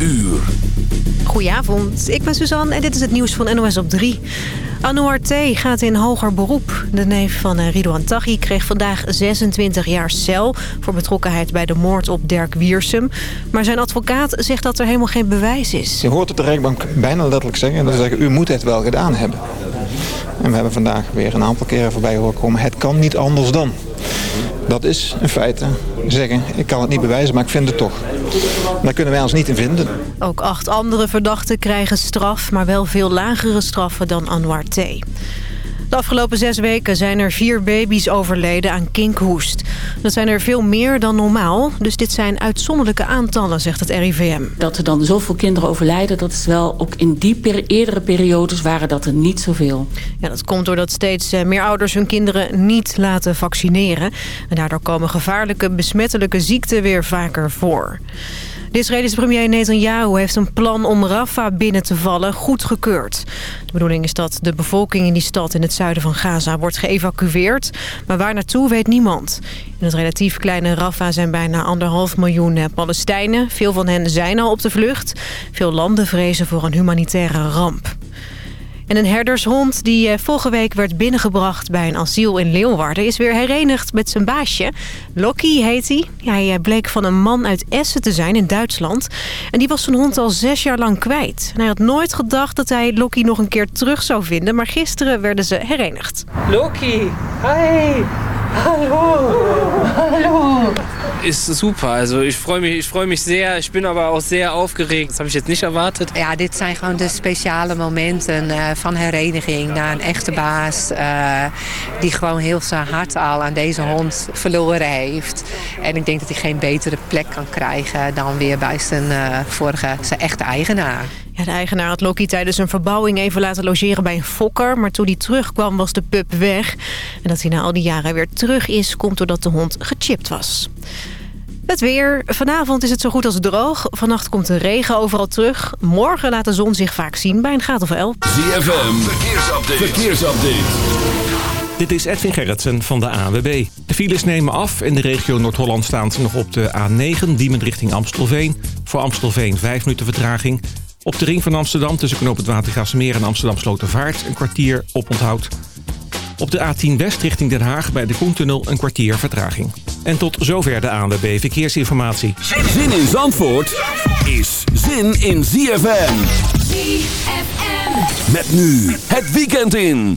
uur. Goedenavond, ik ben Suzanne en dit is het nieuws van NOS op 3. Anouar T. gaat in hoger beroep. De neef van eh, Ridouan Taghi kreeg vandaag 26 jaar cel... voor betrokkenheid bij de moord op Dirk Wiersum. Maar zijn advocaat zegt dat er helemaal geen bewijs is. Je hoort het de rechtbank bijna letterlijk zeggen. Dat ze zeggen, u moet het wel gedaan hebben. En we hebben vandaag weer een aantal keren voorbij horen komen... het kan niet anders dan. Dat is in feite zeggen, ik kan het niet bewijzen, maar ik vind het toch. Daar kunnen wij ons niet in vinden. Ook acht andere verdachten krijgen straf, maar wel veel lagere straffen dan Anwar T. De afgelopen zes weken zijn er vier baby's overleden aan kinkhoest. Dat zijn er veel meer dan normaal, dus dit zijn uitzonderlijke aantallen, zegt het RIVM. Dat er dan zoveel kinderen overlijden, dat is wel ook in die per eerdere periodes waren dat er niet zoveel. Ja, dat komt doordat steeds eh, meer ouders hun kinderen niet laten vaccineren. En daardoor komen gevaarlijke besmettelijke ziekten weer vaker voor. De Israëlische premier Netanyahu heeft een plan om Rafah binnen te vallen goedgekeurd. De bedoeling is dat de bevolking in die stad in het zuiden van Gaza wordt geëvacueerd. Maar waar naartoe weet niemand. In het relatief kleine Rafah zijn bijna anderhalf miljoen eh, Palestijnen. Veel van hen zijn al op de vlucht. Veel landen vrezen voor een humanitaire ramp. En een herdershond die eh, vorige week werd binnengebracht bij een asiel in Leeuwarden... is weer herenigd met zijn baasje. Loki heet hij. Hij eh, bleek van een man uit Essen te zijn in Duitsland. En die was zijn hond al zes jaar lang kwijt. En hij had nooit gedacht dat hij Loki nog een keer terug zou vinden... maar gisteren werden ze herenigd. Loki, hi, hallo, hallo. Ist super. Also ich freue mich, ich freue mich sehr. Ich bin aber auch sehr aufgeregt. Das habe ich jetzt nicht erwartet. Ja, dit zijn gewoon de speciale momenten uh, van hereniging naar een echte baas. Uh, die gewoon heel zijn hart al aan deze hond verloren heeft. En ik denk dat hij geen betere plek kan krijgen dan weer bij zijn uh, vorige, zijn echte eigenaar. De eigenaar had Loki tijdens een verbouwing even laten logeren bij een fokker. Maar toen hij terugkwam was de pup weg. En dat hij na al die jaren weer terug is, komt doordat de hond gechipt was. Het weer. Vanavond is het zo goed als droog. Vannacht komt de regen overal terug. Morgen laat de zon zich vaak zien bij een graad of 11. ZFM, verkeersupdate. verkeersupdate. Dit is Edwin Gerritsen van de AWB. De files nemen af. In de regio Noord-Holland staan ze nog op de A9, Diemen richting Amstelveen. Voor Amstelveen 5 minuten vertraging. Op de ring van Amsterdam tussen Knoop het Watergraafsmeer en Amsterdam Slotervaart een kwartier op onthoud. Op de A10 West richting Den Haag bij de Koentunnel een kwartier vertraging. En tot zover de ANWB Verkeersinformatie. Zin in Zandvoort is zin in ZFM. ZFM. Met nu het weekend in.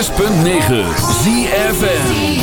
106.9 ZFN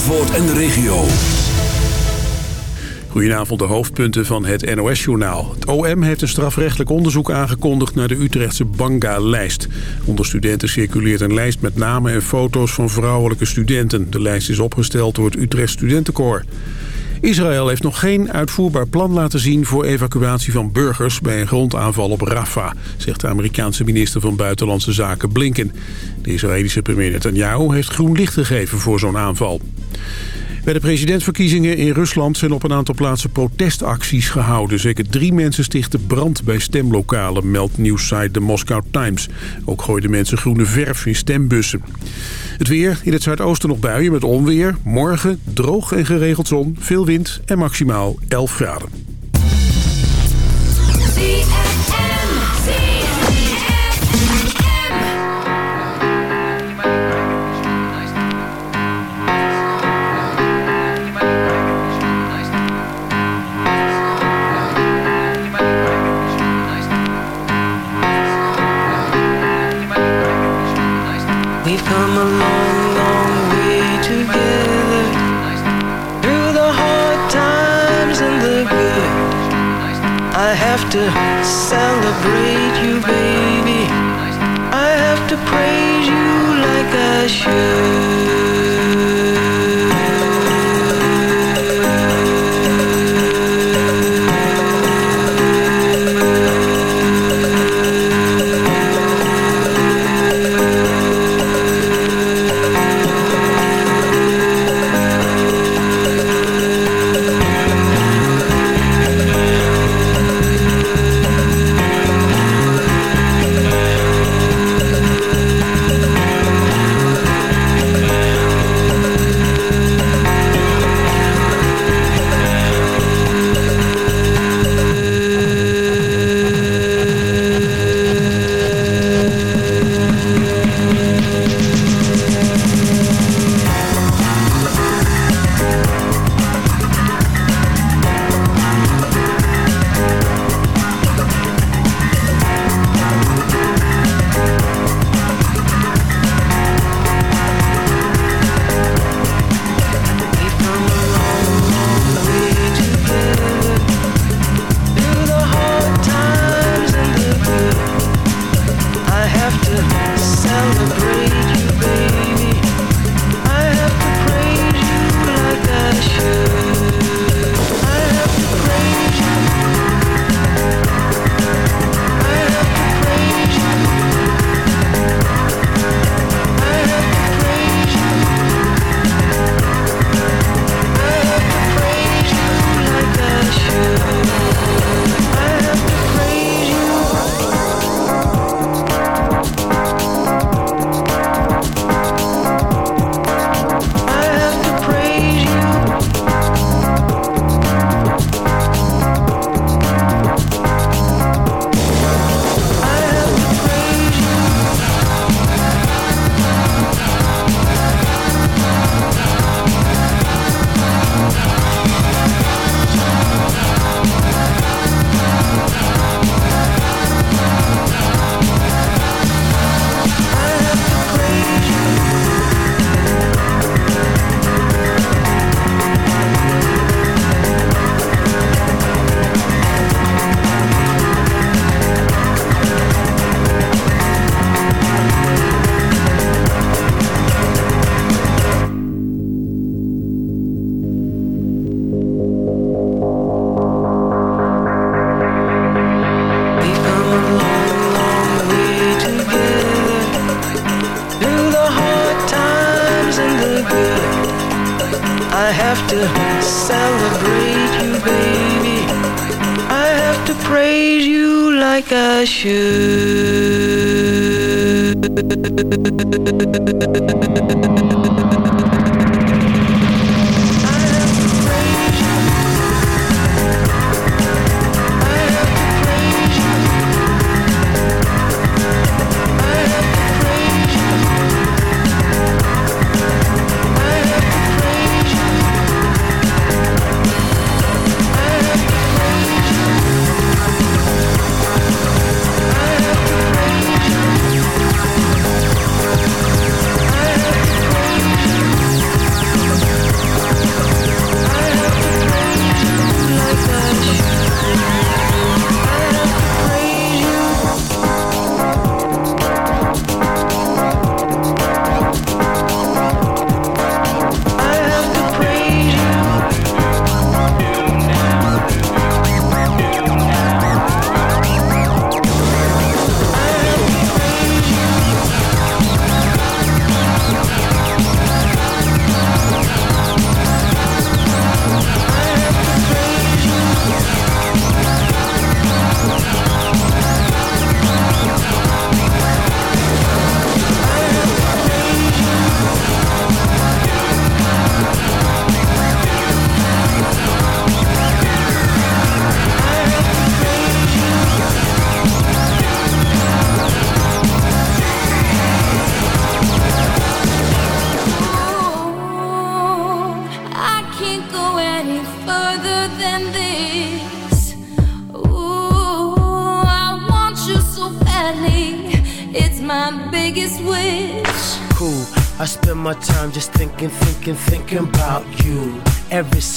Zandvoort en de regio. Goedenavond, de hoofdpunten van het NOS-journaal. Het OM heeft een strafrechtelijk onderzoek aangekondigd naar de Utrechtse Banga-lijst. Onder studenten circuleert een lijst met namen en foto's van vrouwelijke studenten. De lijst is opgesteld door het Utrecht Studentenkoor. Israël heeft nog geen uitvoerbaar plan laten zien voor evacuatie van burgers bij een grondaanval op Rafah, zegt de Amerikaanse minister van Buitenlandse Zaken Blinken. De Israëlische premier Netanyahu heeft groen licht gegeven voor zo'n aanval. Bij de presidentsverkiezingen in Rusland zijn op een aantal plaatsen protestacties gehouden. Zeker drie mensen stichten brand bij stemlokalen, meldt nieuwssite de Moscow Times. Ook gooiden mensen groene verf in stembussen. Het weer, in het zuidoosten nog buien met onweer. Morgen droog en geregeld zon, veel wind en maximaal 11 graden. 去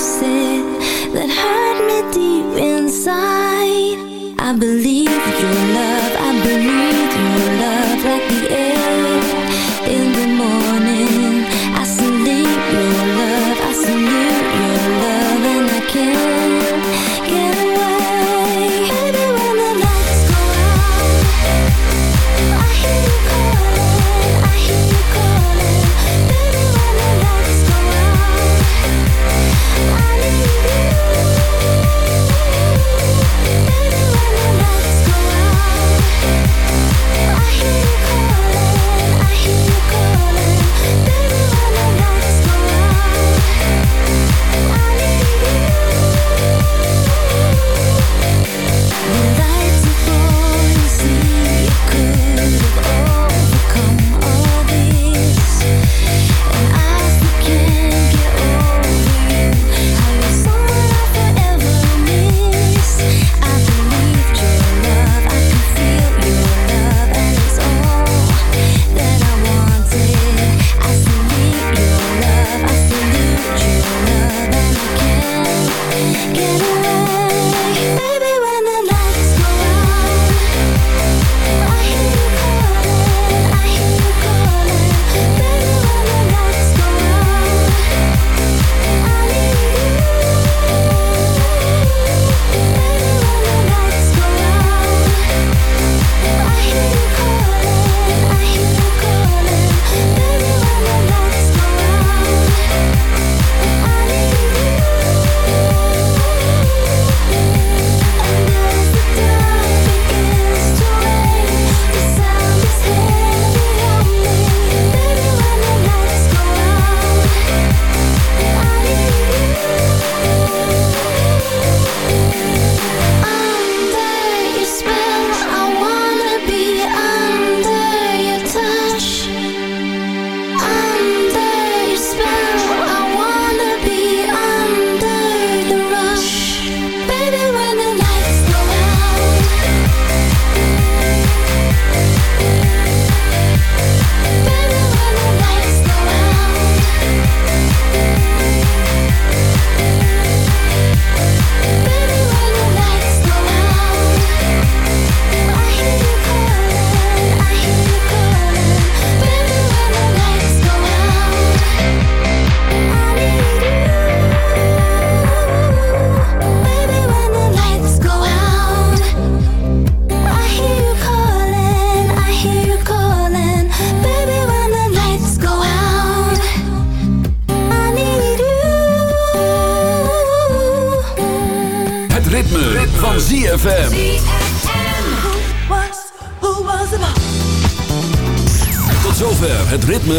that hurt me deep inside. I believe